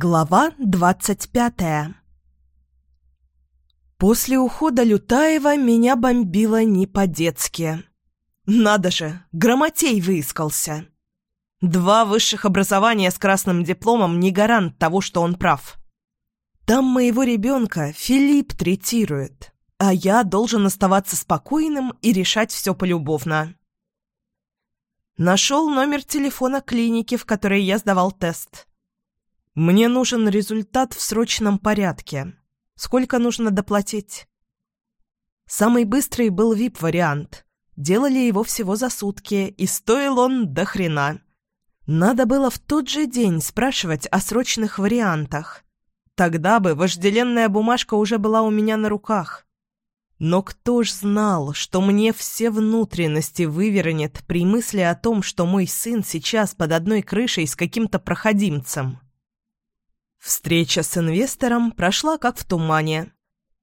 Глава двадцать пятая После ухода Лютаева меня бомбило не по-детски. Надо же, грамотей выискался. Два высших образования с красным дипломом не гарант того, что он прав. Там моего ребенка Филипп третирует, а я должен оставаться спокойным и решать все полюбовно. Нашел номер телефона клиники, в которой я сдавал тест. Мне нужен результат в срочном порядке. Сколько нужно доплатить? Самый быстрый был VIP-вариант. Делали его всего за сутки, и стоил он до хрена. Надо было в тот же день спрашивать о срочных вариантах. Тогда бы вожделенная бумажка уже была у меня на руках. Но кто ж знал, что мне все внутренности вывернет при мысли о том, что мой сын сейчас под одной крышей с каким-то проходимцем? Встреча с инвестором прошла как в тумане.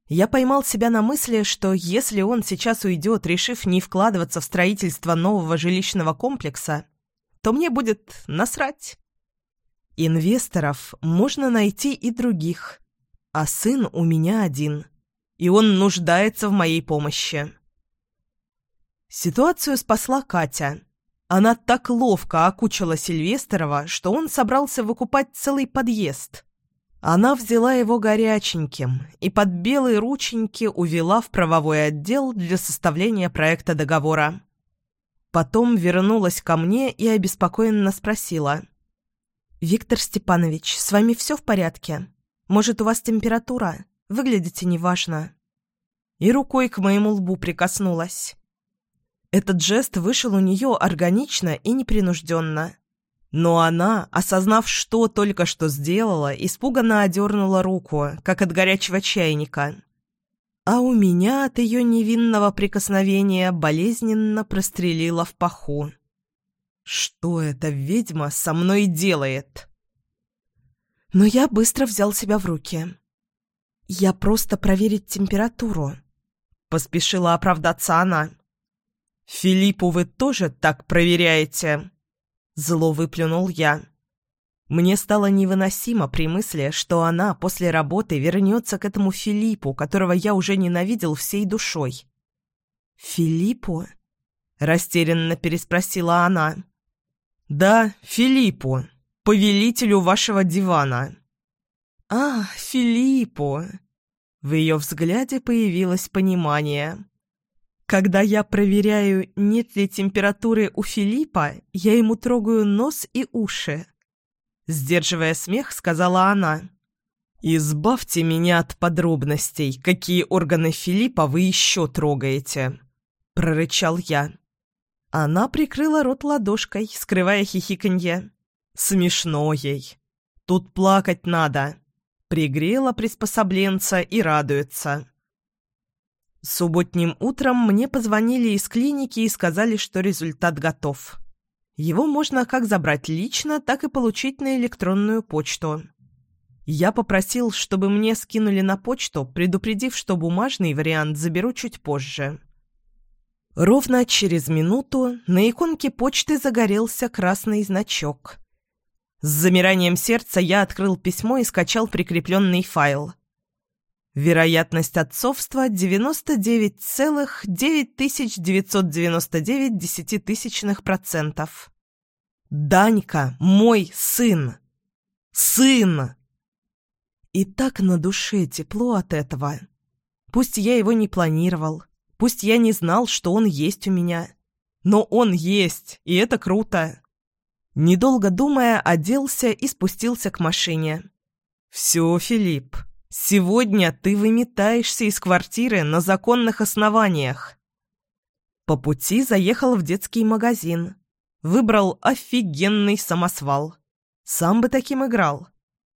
Я поймал себя на мысли, что если он сейчас уйдет, решив не вкладываться в строительство нового жилищного комплекса, то мне будет насрать. Инвесторов можно найти и других, а сын у меня один, и он нуждается в моей помощи. Ситуацию спасла Катя. Она так ловко окучила Сильвестрова, что он собрался выкупать целый подъезд. Она взяла его горяченьким и под белые рученьки увела в правовой отдел для составления проекта договора. Потом вернулась ко мне и обеспокоенно спросила. «Виктор Степанович, с вами все в порядке? Может, у вас температура? Выглядите неважно». И рукой к моему лбу прикоснулась. Этот жест вышел у нее органично и непринужденно. Но она, осознав, что только что сделала, испуганно одернула руку, как от горячего чайника. А у меня от ее невинного прикосновения болезненно прострелила в паху. Что эта ведьма со мной делает? Но я быстро взял себя в руки. Я просто проверить температуру. Поспешила оправдаться она. «Филиппу вы тоже так проверяете?» Зло выплюнул я. Мне стало невыносимо при мысли, что она после работы вернется к этому Филиппу, которого я уже ненавидел всей душой. «Филиппу?» — растерянно переспросила она. «Да, Филиппу, повелителю вашего дивана». «А, Филиппу!» В ее взгляде появилось понимание. Когда я проверяю, нет ли температуры у Филиппа, я ему трогаю нос и уши. Сдерживая смех, сказала она. «Избавьте меня от подробностей, какие органы Филиппа вы еще трогаете», — прорычал я. Она прикрыла рот ладошкой, скрывая хихиканье. «Смешно ей. Тут плакать надо». Пригрела приспособленца и радуется. Субботним утром мне позвонили из клиники и сказали, что результат готов. Его можно как забрать лично, так и получить на электронную почту. Я попросил, чтобы мне скинули на почту, предупредив, что бумажный вариант заберу чуть позже. Ровно через минуту на иконке почты загорелся красный значок. С замиранием сердца я открыл письмо и скачал прикрепленный файл – Вероятность отцовства 99,9999 десятитысячных процентов. Данька – мой сын. Сын! И так на душе тепло от этого. Пусть я его не планировал, пусть я не знал, что он есть у меня. Но он есть, и это круто. Недолго думая, оделся и спустился к машине. «Все, Филипп, Сегодня ты выметаешься из квартиры на законных основаниях. По пути заехал в детский магазин. Выбрал офигенный самосвал. Сам бы таким играл.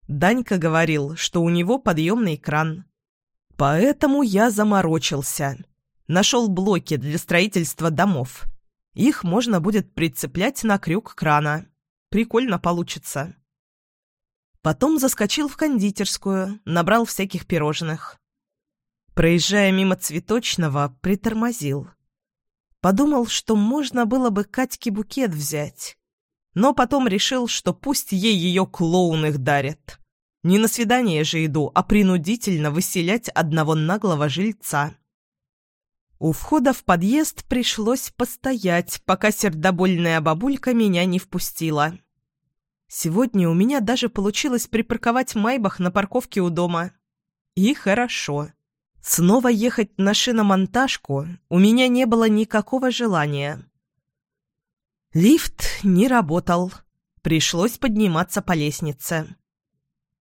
Данька говорил, что у него подъемный кран. Поэтому я заморочился. Нашел блоки для строительства домов. Их можно будет прицеплять на крюк крана. Прикольно получится. Потом заскочил в кондитерскую, набрал всяких пирожных. Проезжая мимо цветочного, притормозил. Подумал, что можно было бы Катьке букет взять. Но потом решил, что пусть ей ее клоун их дарит. Не на свидание же иду, а принудительно выселять одного наглого жильца. У входа в подъезд пришлось постоять, пока сердобольная бабулька меня не впустила. Сегодня у меня даже получилось припарковать Майбах на парковке у дома. И хорошо. Снова ехать на шиномонтажку у меня не было никакого желания. Лифт не работал. Пришлось подниматься по лестнице.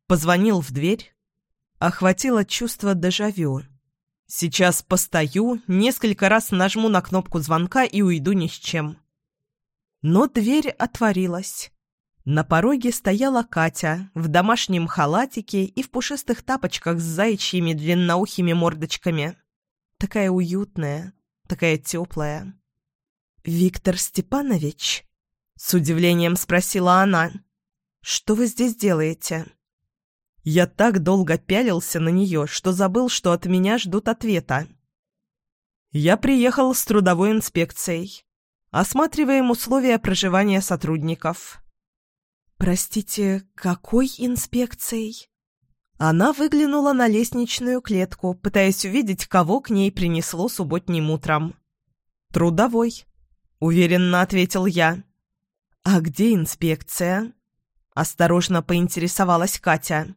Позвонил в дверь. Охватило чувство дежавю. Сейчас постою, несколько раз нажму на кнопку звонка и уйду ни с чем. Но дверь отворилась. На пороге стояла Катя в домашнем халатике и в пушистых тапочках с заячьими длинноухими мордочками. Такая уютная, такая теплая. «Виктор Степанович?» — с удивлением спросила она. «Что вы здесь делаете?» Я так долго пялился на нее, что забыл, что от меня ждут ответа. Я приехал с трудовой инспекцией. Осматриваем условия проживания сотрудников. «Простите, какой инспекцией?» Она выглянула на лестничную клетку, пытаясь увидеть, кого к ней принесло субботним утром. «Трудовой», — уверенно ответил я. «А где инспекция?» — осторожно поинтересовалась Катя.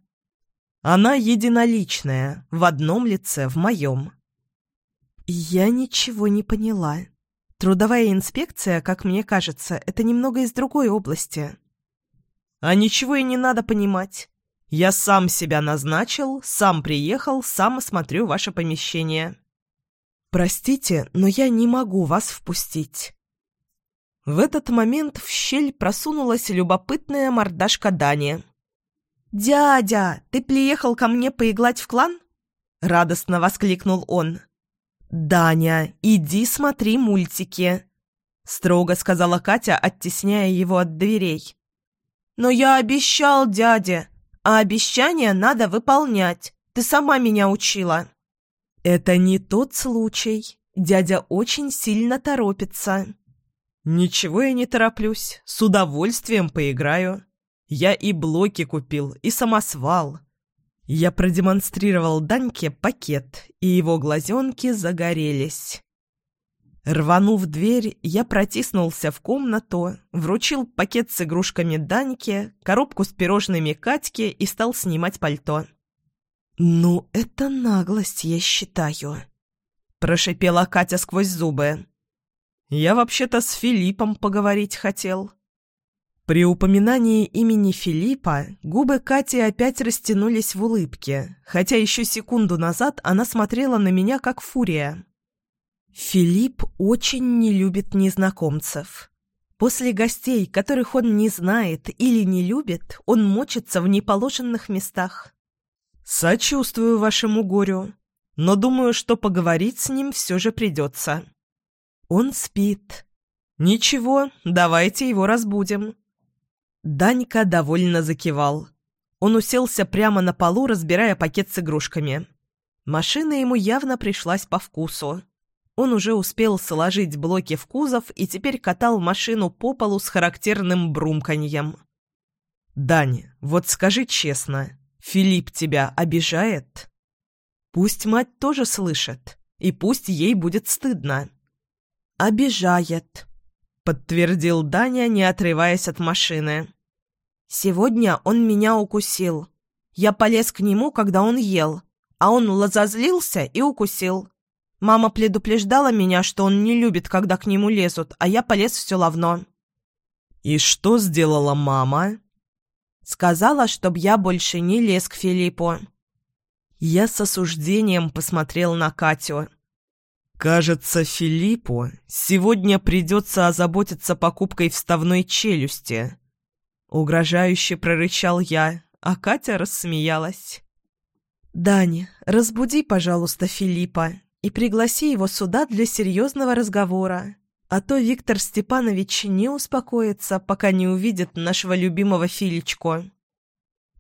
«Она единоличная, в одном лице, в моем». «Я ничего не поняла. Трудовая инспекция, как мне кажется, это немного из другой области». А ничего и не надо понимать. Я сам себя назначил, сам приехал, сам осмотрю ваше помещение. Простите, но я не могу вас впустить. В этот момент в щель просунулась любопытная мордашка Дани. «Дядя, ты приехал ко мне поиглать в клан?» — радостно воскликнул он. «Даня, иди смотри мультики», — строго сказала Катя, оттесняя его от дверей. «Но я обещал дяде, а обещания надо выполнять. Ты сама меня учила». «Это не тот случай. Дядя очень сильно торопится». «Ничего я не тороплюсь. С удовольствием поиграю. Я и блоки купил, и самосвал». Я продемонстрировал Даньке пакет, и его глазенки загорелись. Рванув дверь, я протиснулся в комнату, вручил пакет с игрушками Даньке, коробку с пирожными Катьке и стал снимать пальто. «Ну, это наглость, я считаю», — прошипела Катя сквозь зубы. «Я вообще-то с Филиппом поговорить хотел». При упоминании имени Филиппа губы Кати опять растянулись в улыбке, хотя еще секунду назад она смотрела на меня как фурия. Филипп очень не любит незнакомцев. После гостей, которых он не знает или не любит, он мочится в неположенных местах. «Сочувствую вашему горю, но думаю, что поговорить с ним все же придется». «Он спит». «Ничего, давайте его разбудим». Данька довольно закивал. Он уселся прямо на полу, разбирая пакет с игрушками. Машина ему явно пришлась по вкусу. Он уже успел сложить блоки в кузов и теперь катал машину по полу с характерным брумканьем. «Дань, вот скажи честно, Филипп тебя обижает?» «Пусть мать тоже слышит, и пусть ей будет стыдно». «Обижает», — подтвердил Даня, не отрываясь от машины. «Сегодня он меня укусил. Я полез к нему, когда он ел, а он лазозлился и укусил. Мама предупреждала меня, что он не любит, когда к нему лезут, а я полез все равно. «И что сделала мама?» Сказала, чтоб я больше не лез к Филиппу. Я с осуждением посмотрел на Катю. «Кажется, Филиппу сегодня придется озаботиться покупкой вставной челюсти». Угрожающе прорычал я, а Катя рассмеялась. «Даня, разбуди, пожалуйста, Филиппа и пригласи его сюда для серьезного разговора. А то Виктор Степанович не успокоится, пока не увидит нашего любимого Филечку».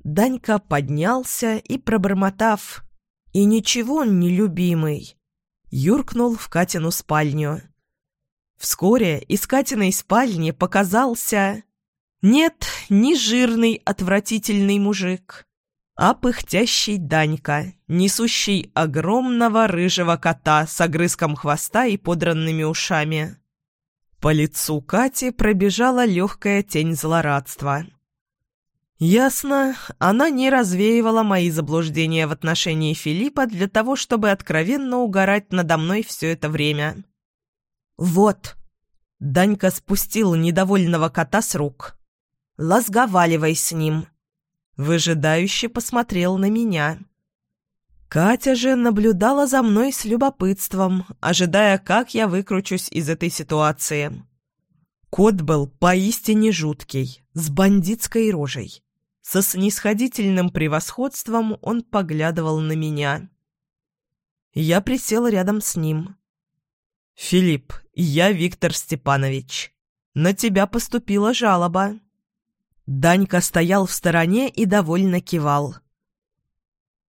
Данька поднялся и, пробормотав «И ничего он не любимый», юркнул в Катину спальню. Вскоре из Катиной спальни показался... Нет, не жирный отвратительный мужик, а пыхтящий Данька, несущий огромного рыжего кота с огрызком хвоста и подранными ушами. По лицу Кати пробежала легкая тень злорадства. Ясно, она не развеивала мои заблуждения в отношении Филиппа для того, чтобы откровенно угорать надо мной все это время. «Вот!» — Данька спустил недовольного кота с рук. «Лазговаливай с ним!» Выжидающе посмотрел на меня. Катя же наблюдала за мной с любопытством, ожидая, как я выкручусь из этой ситуации. Кот был поистине жуткий, с бандитской рожей. Со снисходительным превосходством он поглядывал на меня. Я присел рядом с ним. «Филипп, я Виктор Степанович. На тебя поступила жалоба». Данька стоял в стороне и довольно кивал.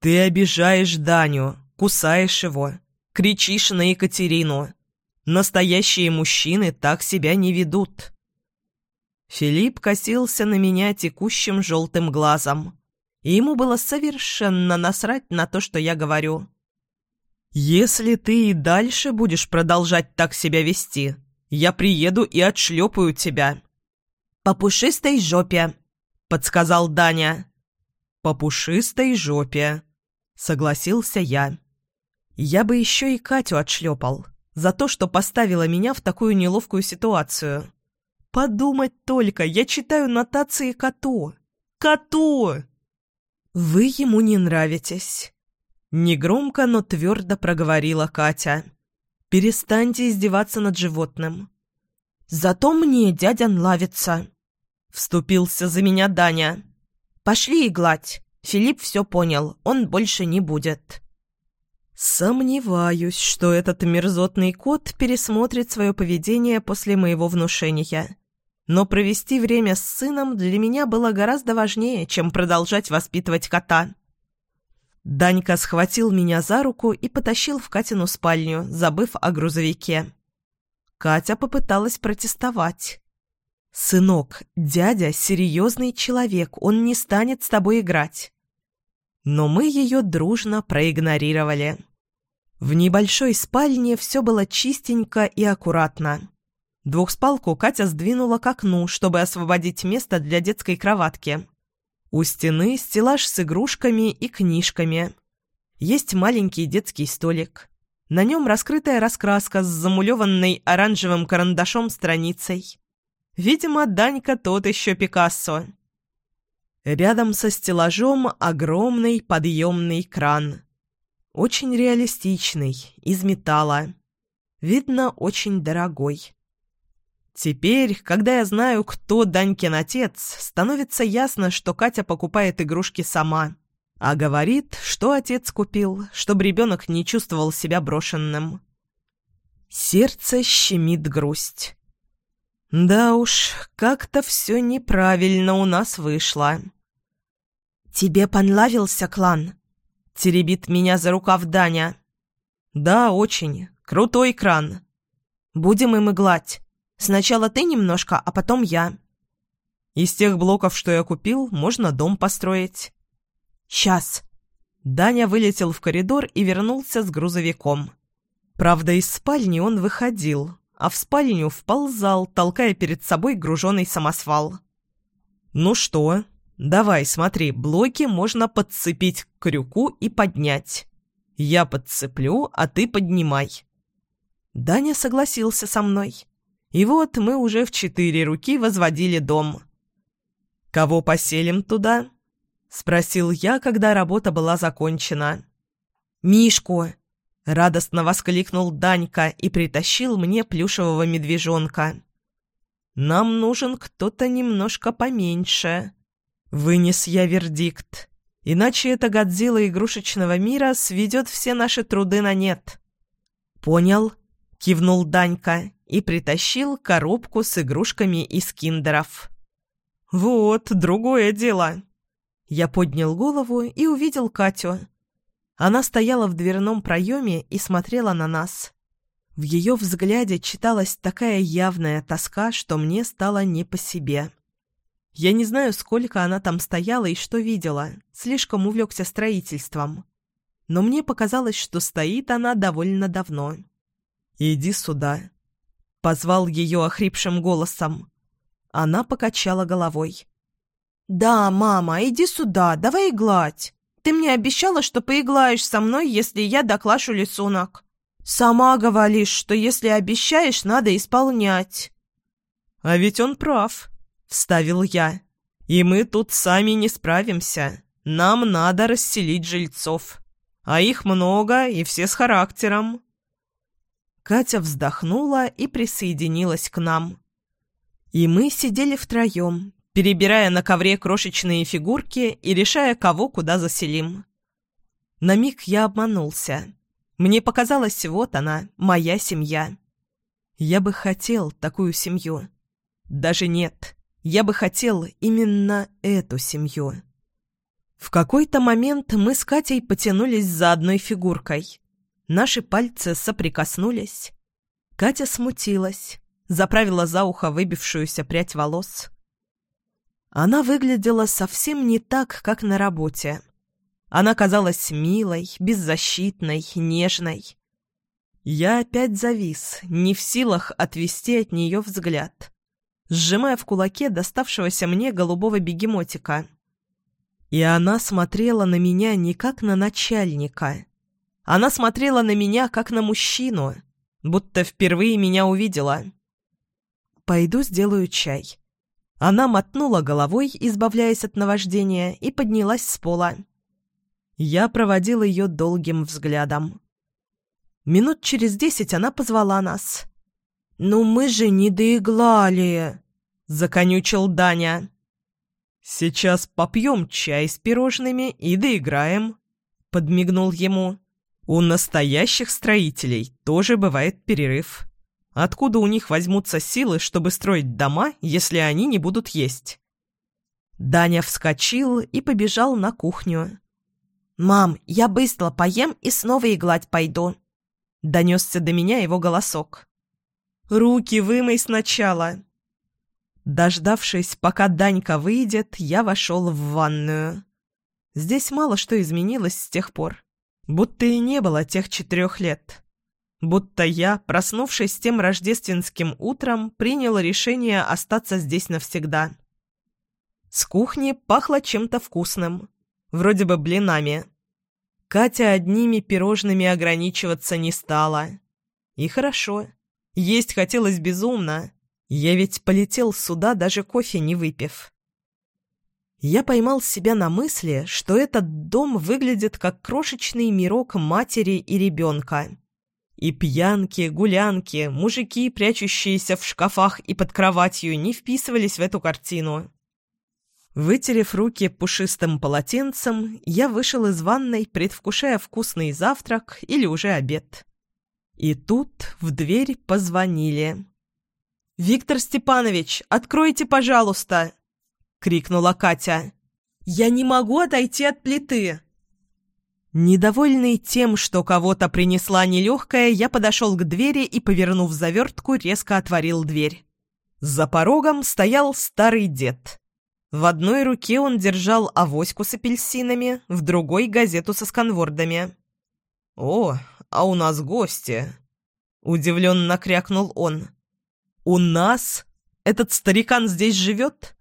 «Ты обижаешь Даню, кусаешь его, кричишь на Екатерину. Настоящие мужчины так себя не ведут». Филипп косился на меня текущим желтым глазом, и ему было совершенно насрать на то, что я говорю. «Если ты и дальше будешь продолжать так себя вести, я приеду и отшлепаю тебя». «По пушистой жопе», — подсказал Даня. «По пушистой жопе», — согласился я. Я бы еще и Катю отшлепал за то, что поставила меня в такую неловкую ситуацию. Подумать только, я читаю нотации коту. Коту! Вы ему не нравитесь. Негромко, но твердо проговорила Катя. Перестаньте издеваться над животным. Зато мне дядя нравится. Вступился за меня Даня. Пошли и гладь. Филипп все понял, он больше не будет. Сомневаюсь, что этот мерзотный кот пересмотрит свое поведение после моего внушения. Но провести время с сыном для меня было гораздо важнее, чем продолжать воспитывать кота. Данька схватил меня за руку и потащил в Катину спальню, забыв о грузовике. Катя попыталась протестовать. «Сынок, дядя — серьезный человек, он не станет с тобой играть». Но мы ее дружно проигнорировали. В небольшой спальне все было чистенько и аккуратно. Двухспалку Катя сдвинула к окну, чтобы освободить место для детской кроватки. У стены стеллаж с игрушками и книжками. Есть маленький детский столик. На нем раскрытая раскраска с замулеванной оранжевым карандашом страницей. Видимо, Данька тот еще Пикассо. Рядом со стеллажом огромный подъемный кран. Очень реалистичный, из металла. Видно, очень дорогой. Теперь, когда я знаю, кто Данькин отец, становится ясно, что Катя покупает игрушки сама. А говорит, что отец купил, чтобы ребенок не чувствовал себя брошенным. Сердце щемит грусть. Да уж, как-то все неправильно у нас вышло. «Тебе понравился клан?» — теребит меня за рукав Даня. «Да, очень. Крутой кран. Будем им иглать. Сначала ты немножко, а потом я. Из тех блоков, что я купил, можно дом построить. Сейчас. Даня вылетел в коридор и вернулся с грузовиком. Правда, из спальни он выходил, а в спальню вползал, толкая перед собой груженный самосвал. «Ну что? Давай, смотри, блоки можно подцепить к крюку и поднять. Я подцеплю, а ты поднимай». Даня согласился со мной. И вот мы уже в четыре руки возводили дом. «Кого поселим туда?» — спросил я, когда работа была закончена. «Мишку!» — радостно воскликнул Данька и притащил мне плюшевого медвежонка. «Нам нужен кто-то немножко поменьше», — вынес я вердикт. «Иначе эта Годзилла игрушечного мира сведет все наши труды на нет». «Понял», — кивнул Данька и притащил коробку с игрушками из киндеров. «Вот, другое дело!» Я поднял голову и увидел Катю. Она стояла в дверном проеме и смотрела на нас. В ее взгляде читалась такая явная тоска, что мне стало не по себе. Я не знаю, сколько она там стояла и что видела, слишком увлекся строительством. Но мне показалось, что стоит она довольно давно. «Иди сюда», — позвал ее охрипшим голосом. Она покачала головой. «Да, мама, иди сюда, давай гладь. Ты мне обещала, что поиглаешь со мной, если я доклашу рисунок. Сама говоришь, что если обещаешь, надо исполнять». «А ведь он прав», — вставил я. «И мы тут сами не справимся. Нам надо расселить жильцов. А их много, и все с характером». Катя вздохнула и присоединилась к нам. И мы сидели втроем, перебирая на ковре крошечные фигурки и решая, кого куда заселим. На миг я обманулся. Мне показалось, вот она, моя семья. Я бы хотел такую семью. Даже нет, я бы хотел именно эту семью. В какой-то момент мы с Катей потянулись за одной фигуркой. Наши пальцы соприкоснулись. Катя смутилась, заправила за ухо выбившуюся прядь волос. Она выглядела совсем не так, как на работе. Она казалась милой, беззащитной, нежной. Я опять завис, не в силах отвести от нее взгляд, сжимая в кулаке доставшегося мне голубого бегемотика. И она смотрела на меня не как на начальника. Она смотрела на меня как на мужчину, будто впервые меня увидела. «Пойду сделаю чай», она мотнула головой, избавляясь от наваждения, и поднялась с пола. Я проводил ее долгим взглядом. Минут через десять она позвала нас. «Ну мы же не доиглали!» — законючил Даня. «Сейчас попьем чай с пирожными и доиграем», — подмигнул ему. «У настоящих строителей тоже бывает перерыв». Откуда у них возьмутся силы, чтобы строить дома, если они не будут есть? Даня вскочил и побежал на кухню. «Мам, я быстро поем и снова иглать пойду», — донесся до меня его голосок. «Руки вымой сначала». Дождавшись, пока Данька выйдет, я вошел в ванную. Здесь мало что изменилось с тех пор. Будто и не было тех четырех лет. Будто я, проснувшись тем рождественским утром, принял решение остаться здесь навсегда. С кухни пахло чем-то вкусным, вроде бы блинами. Катя одними пирожными ограничиваться не стала. И хорошо. Есть хотелось безумно. Я ведь полетел сюда, даже кофе не выпив. Я поймал себя на мысли, что этот дом выглядит как крошечный мирок матери и ребенка. И пьянки, гулянки, мужики, прячущиеся в шкафах и под кроватью, не вписывались в эту картину. Вытерев руки пушистым полотенцем, я вышел из ванной, предвкушая вкусный завтрак или уже обед. И тут в дверь позвонили. «Виктор Степанович, откройте, пожалуйста!» — крикнула Катя. «Я не могу отойти от плиты!» Недовольный тем, что кого-то принесла нелегкая, я подошел к двери и, повернув завертку, резко отворил дверь. За порогом стоял старый дед. В одной руке он держал авоську с апельсинами, в другой — газету со сканвордами. «О, а у нас гости!» — удивленно крякнул он. «У нас? Этот старикан здесь живет?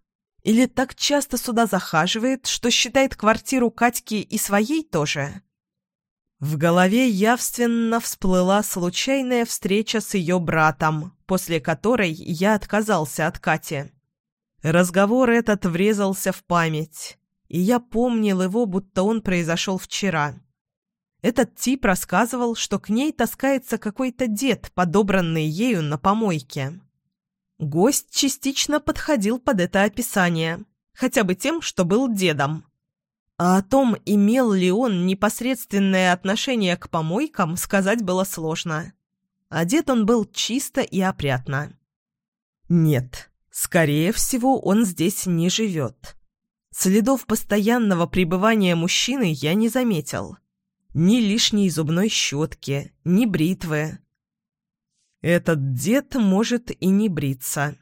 Или так часто сюда захаживает, что считает квартиру Катьки и своей тоже? В голове явственно всплыла случайная встреча с ее братом, после которой я отказался от Кати. Разговор этот врезался в память, и я помнил его, будто он произошел вчера. Этот тип рассказывал, что к ней таскается какой-то дед, подобранный ею на помойке. Гость частично подходил под это описание, хотя бы тем, что был дедом. А о том, имел ли он непосредственное отношение к помойкам, сказать было сложно. Одет он был чисто и опрятно. Нет, скорее всего, он здесь не живет. Следов постоянного пребывания мужчины я не заметил. Ни лишней зубной щетки, ни бритвы. Этот дед может и не бриться.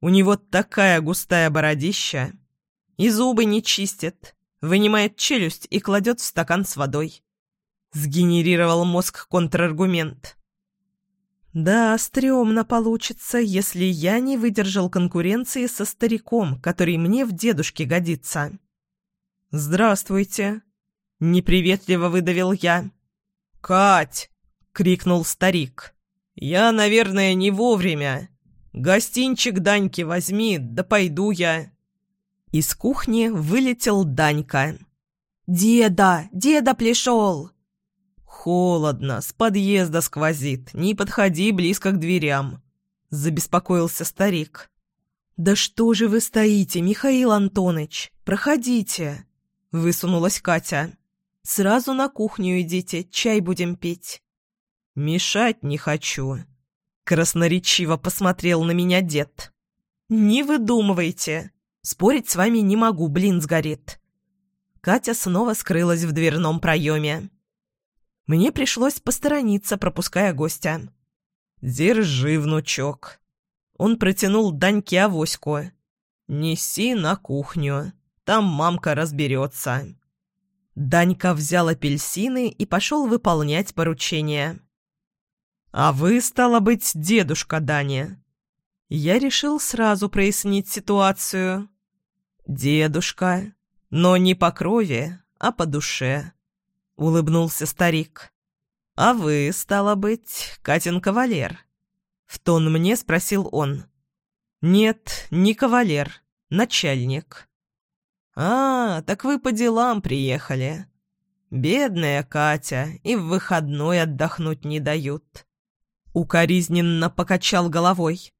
У него такая густая бородища, И зубы не чистит. Вынимает челюсть и кладет в стакан с водой. Сгенерировал мозг контраргумент. Да, стрёмно получится, если я не выдержал конкуренции со стариком, который мне в дедушке годится. «Здравствуйте!» — неприветливо выдавил я. «Кать!» — крикнул старик. «Я, наверное, не вовремя. Гостинчик Даньки возьми, да пойду я». Из кухни вылетел Данька. «Деда! Деда пришел!» «Холодно, с подъезда сквозит, не подходи близко к дверям», — забеспокоился старик. «Да что же вы стоите, Михаил Антонович? Проходите!» — высунулась Катя. «Сразу на кухню идите, чай будем пить». «Мешать не хочу», — красноречиво посмотрел на меня дед. «Не выдумывайте. Спорить с вами не могу, блин сгорит». Катя снова скрылась в дверном проеме. Мне пришлось посторониться, пропуская гостя. «Держи, внучок». Он протянул Даньке авоську. «Неси на кухню. Там мамка разберется». Данька взял апельсины и пошел выполнять поручение. «А вы, стало быть, дедушка Даня?» Я решил сразу прояснить ситуацию. «Дедушка, но не по крови, а по душе», — улыбнулся старик. «А вы, стало быть, Катин кавалер?» В тон мне спросил он. «Нет, не кавалер, начальник». «А, так вы по делам приехали. Бедная Катя, и в выходной отдохнуть не дают. Укоризненно покачал головой.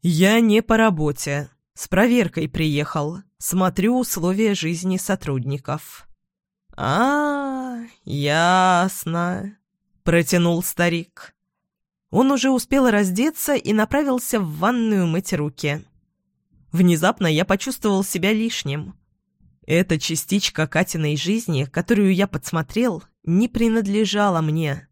«Я не по работе. С проверкой приехал. Смотрю условия жизни сотрудников». «А, ясно», — протянул старик. Он уже успел раздеться и направился в ванную мыть руки. Внезапно я почувствовал себя лишним. Эта частичка Катиной жизни, которую я подсмотрел, не принадлежала мне.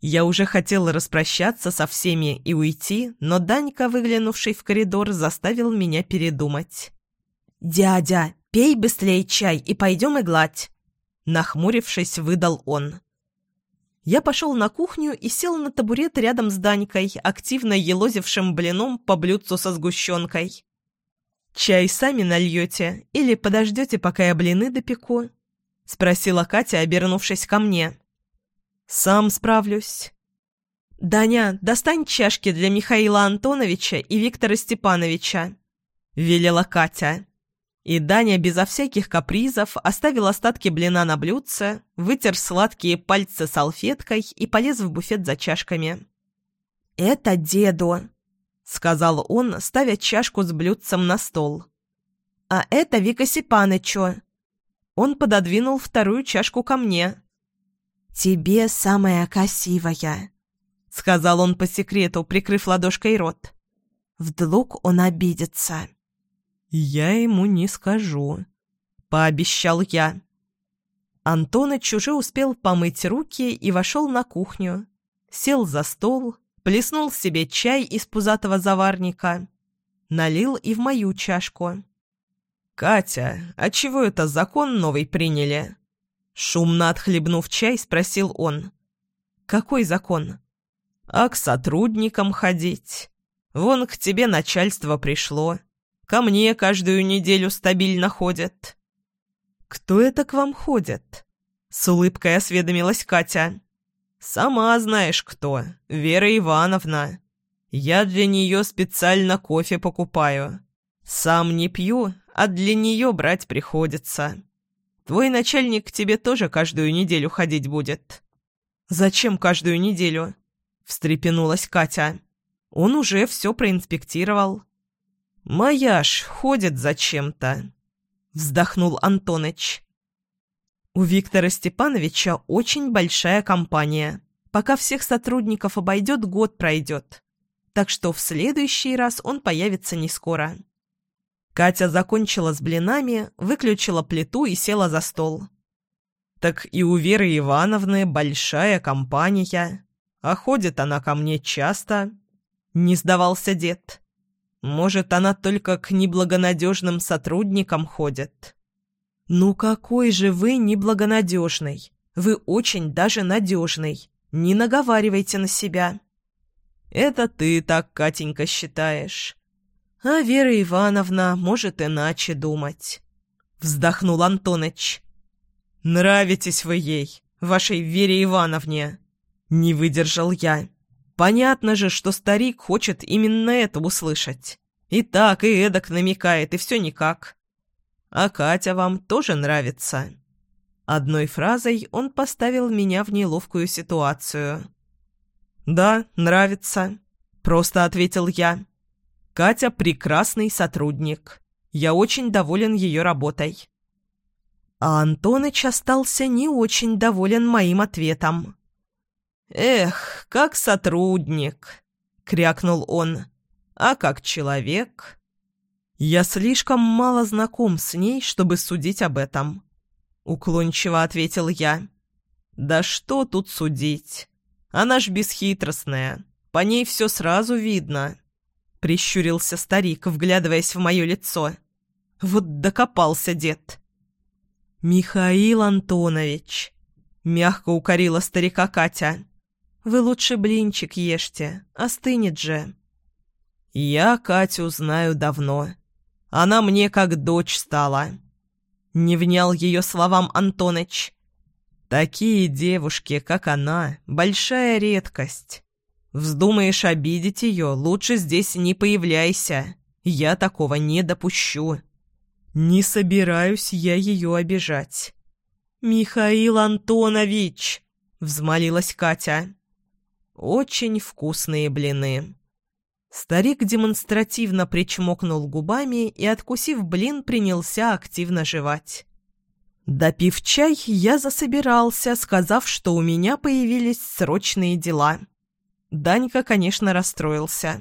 Я уже хотел распрощаться со всеми и уйти, но Данька, выглянувший в коридор, заставил меня передумать. «Дядя, пей быстрее чай и пойдем и гладь!» Нахмурившись, выдал он. Я пошел на кухню и сел на табурет рядом с Данькой, активно елозившим блином по блюдцу со сгущенкой. «Чай сами нальете или подождете, пока я блины допеку?» — спросила Катя, обернувшись ко мне. «Сам справлюсь». «Даня, достань чашки для Михаила Антоновича и Виктора Степановича», — велела Катя. И Даня безо всяких капризов оставил остатки блина на блюдце, вытер сладкие пальцы салфеткой и полез в буфет за чашками. «Это деду», — сказал он, ставя чашку с блюдцем на стол. «А это Вика Степанычу». Он пододвинул вторую чашку ко мне. «Тебе самая красивая», — сказал он по секрету, прикрыв ладошкой рот. «Вдруг он обидится». «Я ему не скажу», — пообещал я. Антоныч уже успел помыть руки и вошел на кухню. Сел за стол, плеснул себе чай из пузатого заварника, налил и в мою чашку. «Катя, а чего это закон новый приняли?» Шумно отхлебнув чай, спросил он. «Какой закон?» «А к сотрудникам ходить. Вон к тебе начальство пришло. Ко мне каждую неделю стабильно ходят». «Кто это к вам ходит?» С улыбкой осведомилась Катя. «Сама знаешь кто. Вера Ивановна. Я для нее специально кофе покупаю. Сам не пью, а для нее брать приходится». Твой начальник к тебе тоже каждую неделю ходить будет». «Зачем каждую неделю?» — встрепенулась Катя. «Он уже все проинспектировал». «Моя ж ходит зачем-то», — вздохнул Антоныч. «У Виктора Степановича очень большая компания. Пока всех сотрудников обойдет, год пройдет. Так что в следующий раз он появится не скоро». Катя закончила с блинами, выключила плиту и села за стол. «Так и у Веры Ивановны большая компания, а ходит она ко мне часто», — не сдавался дед. Может, она только к неблагонадежным сотрудникам ходит?» «Ну какой же вы неблагонадежный? Вы очень даже надежный. Не наговаривайте на себя». «Это ты так, Катенька, считаешь. А Вера Ивановна может иначе думать». Вздохнул Антоныч. «Нравитесь вы ей, вашей Вере Ивановне!» Не выдержал я. Понятно же, что старик хочет именно это услышать. И так, и эдак намекает, и все никак. А Катя вам тоже нравится?» Одной фразой он поставил меня в неловкую ситуацию. «Да, нравится», — просто ответил я. «Катя — прекрасный сотрудник. Я очень доволен ее работой». А Антоныч остался не очень доволен моим ответом. «Эх, как сотрудник!» — крякнул он. «А как человек?» «Я слишком мало знаком с ней, чтобы судить об этом», — уклончиво ответил я. «Да что тут судить? Она ж бесхитростная, по ней все сразу видно», — прищурился старик, вглядываясь в мое лицо. «Вот докопался дед». «Михаил Антонович», — мягко укорила старика Катя, — «вы лучше блинчик ешьте, остынет же». «Я Катю знаю давно. Она мне как дочь стала». Не внял ее словам Антоныч. «Такие девушки, как она, большая редкость. Вздумаешь обидеть ее, лучше здесь не появляйся. Я такого не допущу». «Не собираюсь я ее обижать». «Михаил Антонович!» — взмолилась Катя. «Очень вкусные блины». Старик демонстративно причмокнул губами и, откусив блин, принялся активно жевать. Допив чай, я засобирался, сказав, что у меня появились срочные дела. Данька, конечно, расстроился.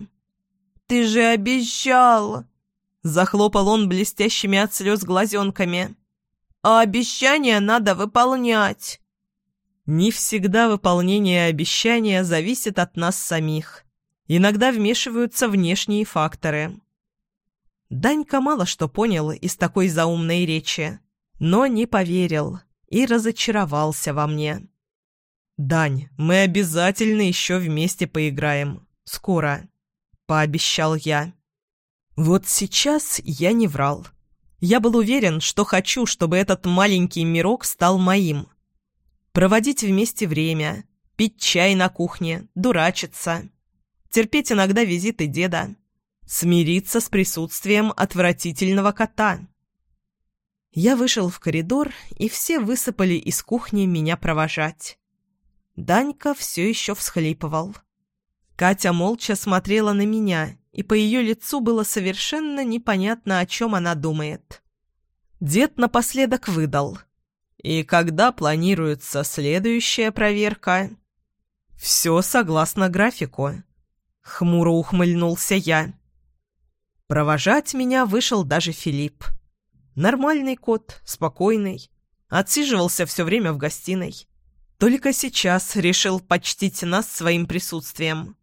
«Ты же обещал!» Захлопал он блестящими от слез глазенками. «А обещания надо выполнять!» Не всегда выполнение обещания зависит от нас самих. Иногда вмешиваются внешние факторы. Данька мало что понял из такой заумной речи, но не поверил и разочаровался во мне. «Дань, мы обязательно еще вместе поиграем. Скоро», — пообещал я. Вот сейчас я не врал. Я был уверен, что хочу, чтобы этот маленький мирок стал моим. Проводить вместе время, пить чай на кухне, дурачиться, терпеть иногда визиты деда, смириться с присутствием отвратительного кота. Я вышел в коридор, и все высыпали из кухни меня провожать. Данька все еще всхлипывал. Катя молча смотрела на меня, и по ее лицу было совершенно непонятно, о чем она думает. Дед напоследок выдал. «И когда планируется следующая проверка?» «Все согласно графику», — хмуро ухмыльнулся я. Провожать меня вышел даже Филипп. Нормальный кот, спокойный. Отсиживался все время в гостиной. Только сейчас решил почтить нас своим присутствием.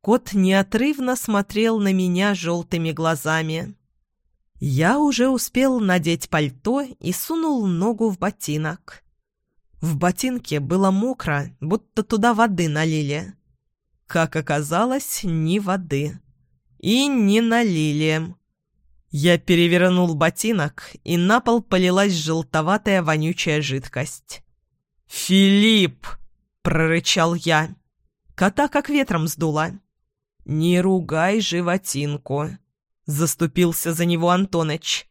Кот неотрывно смотрел на меня желтыми глазами. Я уже успел надеть пальто и сунул ногу в ботинок. В ботинке было мокро, будто туда воды налили. Как оказалось, ни воды. И не налили. Я перевернул ботинок, и на пол полилась желтоватая вонючая жидкость. «Филипп!» — прорычал я. Кота как ветром сдуло. «Не ругай животинку», — заступился за него Антоныч.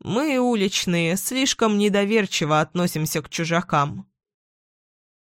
«Мы, уличные, слишком недоверчиво относимся к чужакам.